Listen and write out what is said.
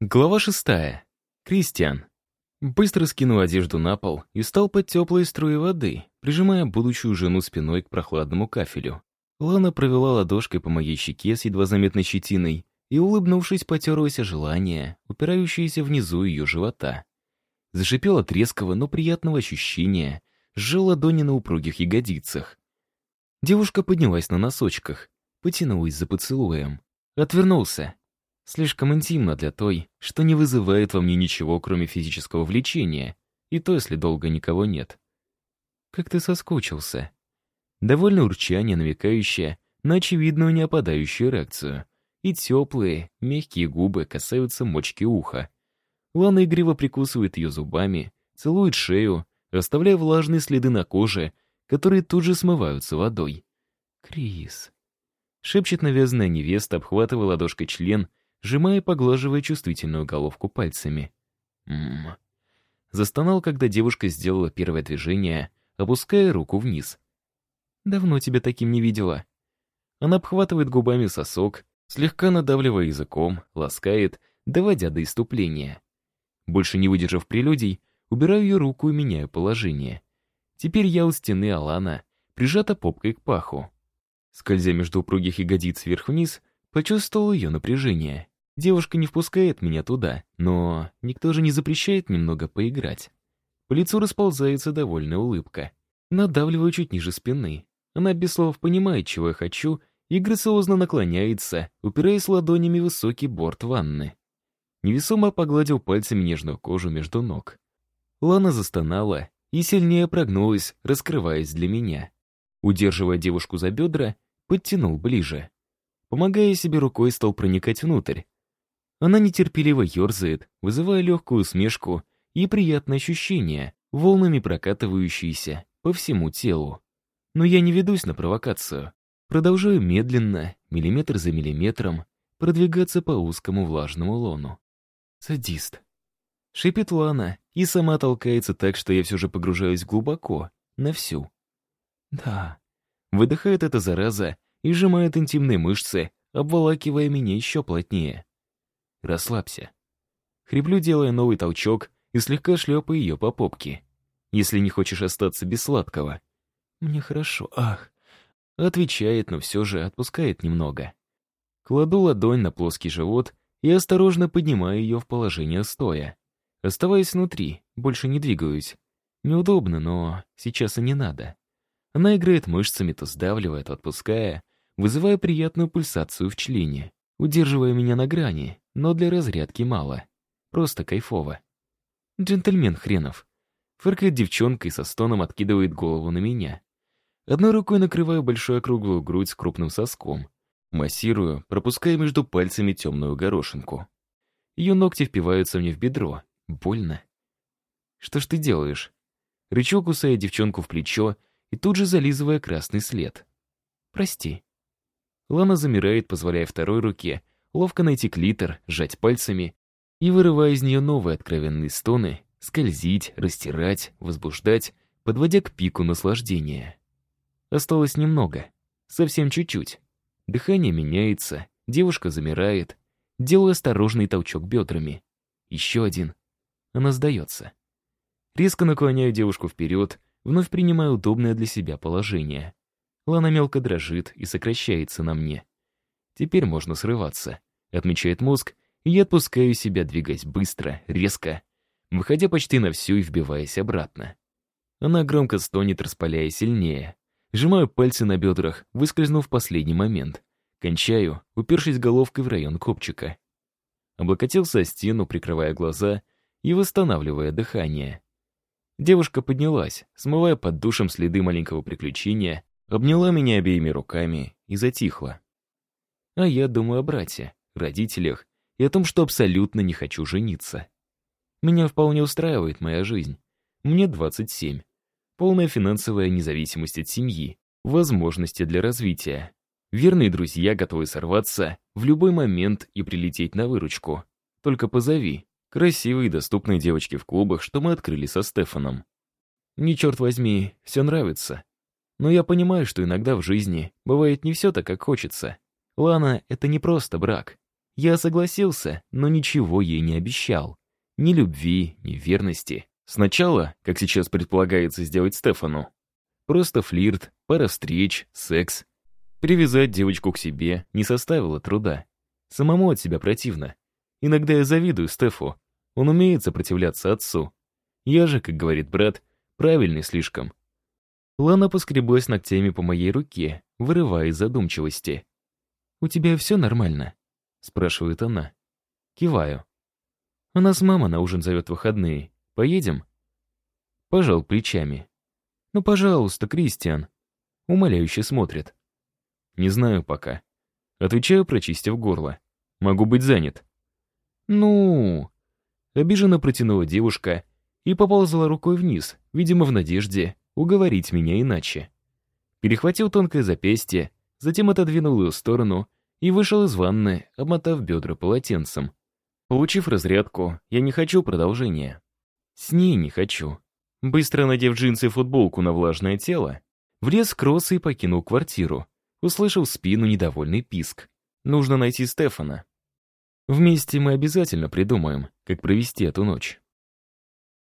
Глава шестая. Кристиан. Быстро скинул одежду на пол и стал под теплые струи воды, прижимая будущую жену спиной к прохладному кафелю. Лана провела ладошкой по моей щеке с едва заметной щетиной и, улыбнувшись, потерлось желание, упирающееся внизу ее живота. Зашипел от но приятного ощущения, сжал ладони на упругих ягодицах. Девушка поднялась на носочках, потянулась за поцелуем. Отвернулся, Слишком интимно для той, что не вызывает во мне ничего, кроме физического влечения, и то, если долго никого нет. Как ты соскучился. Довольно урчание, намекающее на очевидную неопадающую реакцию. И теплые, мягкие губы касаются мочки уха. Лана игриво прикусывает ее зубами, целует шею, оставляя влажные следы на коже, которые тут же смываются водой. «Крис», — шепчет навязанная невеста, обхватывая ладошкой член сжимая и поглаживая чувствительную головку пальцами. «Ммм...» Застонал, когда девушка сделала первое движение, опуская руку вниз. «Давно тебя таким не видела». Она обхватывает губами сосок, слегка надавливая языком, ласкает, доводя до иступления. Больше не выдержав прелюдий, убираю ее руку и меняю положение. Теперь я у стены Алана, прижата попкой к паху. Скользя между упругих ягодиц вверх-вниз, почувствовал ее напряжение. Девушка не впускает меня туда, но никто же не запрещает немного поиграть. По лицу расползается довольная улыбка. Надавливаю чуть ниже спины. Она без слов понимает, чего я хочу, и грациозно наклоняется, упираясь ладонями в высокий борт ванны. Невесомо погладил пальцами нежную кожу между ног. Лана застонала и сильнее прогнулась, раскрываясь для меня. Удерживая девушку за бедра, подтянул ближе. Помогая себе рукой, стал проникать внутрь, она нетерпеливо ерзает, вызывая легкую усмешку и приятное ощущение, волнами прокатывающиеся по всему телу. Но я не ведусь на провокацию. Продолжаю медленно, миллиметр за миллиметром, продвигаться по узкому влажному лону. Садист. Шипит Лана и сама толкается так, что я все же погружаюсь глубоко, на всю. Да. Выдыхает эта зараза и сжимает интимные мышцы, обволакивая меня еще плотнее. Расслабься. Хриплю, делая новый толчок и слегка шлепая ее по попке. Если не хочешь остаться без сладкого. Мне хорошо, ах. Отвечает, но все же отпускает немного. Кладу ладонь на плоский живот и осторожно поднимаю ее в положение стоя. Оставаясь внутри, больше не двигаюсь. Неудобно, но сейчас и не надо. Она играет мышцами, то сдавливая, то отпуская, вызывая приятную пульсацию в члене, удерживая меня на грани, но для разрядки мало. Просто кайфово. Джентльмен хренов. Фыркает девчонка и со стоном откидывает голову на меня. Одной рукой накрываю большую округлую грудь с крупным соском. Массирую, пропуская между пальцами темную горошинку. Ее ногти впиваются мне в бедро. Больно. «Что ж ты делаешь?» Рычу, кусая девчонку в плечо и тут же зализывая красный след. «Прости». Лана замирает, позволяя второй руке ловко найти клитор, сжать пальцами и, вырывая из нее новые откровенные стоны, скользить, растирать, возбуждать, подводя к пику наслаждения. Осталось немного, совсем чуть-чуть. Дыхание меняется, девушка замирает, делаю осторожный толчок бедрами. Еще один. Она сдается. Резко наклоняю девушку вперед, вновь принимая удобное для себя положение. Лана мелко дрожит и сокращается на мне. Теперь можно срываться, отмечает мозг, и я отпускаю себя, двигаясь быстро, резко, выходя почти на всю и вбиваясь обратно. Она громко стонет, распаляя сильнее. Сжимаю пальцы на бедрах, выскользнув в последний момент. Кончаю, упершись головкой в район копчика. Облокотился о стену, прикрывая глаза и восстанавливая дыхание. Девушка поднялась, смывая под душем следы маленького приключения, обняла меня обеими руками и затихла. А я думаю о брате, родителях и о том, что абсолютно не хочу жениться. Меня вполне устраивает моя жизнь. Мне 27. Полная финансовая независимость от семьи, возможности для развития. Верные друзья готовы сорваться в любой момент и прилететь на выручку. Только позови. Красивые и доступные девочки в клубах, что мы открыли со Стефаном. Мне, черт возьми, все нравится. Но я понимаю, что иногда в жизни бывает не все так, как хочется. Лана — это не просто брак. Я согласился, но ничего ей не обещал. Ни любви, ни верности. Сначала, как сейчас предполагается сделать Стефану, просто флирт, пара встреч, секс. Привязать девочку к себе не составило труда. Самому от себя противно. Иногда я завидую Стефу. Он умеет сопротивляться отцу. Я же, как говорит брат, правильный слишком. Лана поскреблась ногтями по моей руке, вырывая из задумчивости. «У тебя все нормально?» — спрашивает она. Киваю. «А нас мама на ужин зовет выходные. Поедем?» Пожал плечами. «Ну, пожалуйста, Кристиан». Умоляюще смотрит. «Не знаю пока». Отвечаю, прочистив горло. «Могу быть занят». «Ну...» Обиженно протянула девушка и поползла рукой вниз, видимо, в надежде уговорить меня иначе. Перехватил тонкое запястье, затем отодвинул ее в сторону и вышел из ванны, обмотав бедра полотенцем. Получив разрядку, я не хочу продолжения. С ней не хочу. Быстро надев джинсы и футболку на влажное тело, влез в кроссы и покинул квартиру, услышав в спину недовольный писк. Нужно найти Стефана. Вместе мы обязательно придумаем, как провести эту ночь.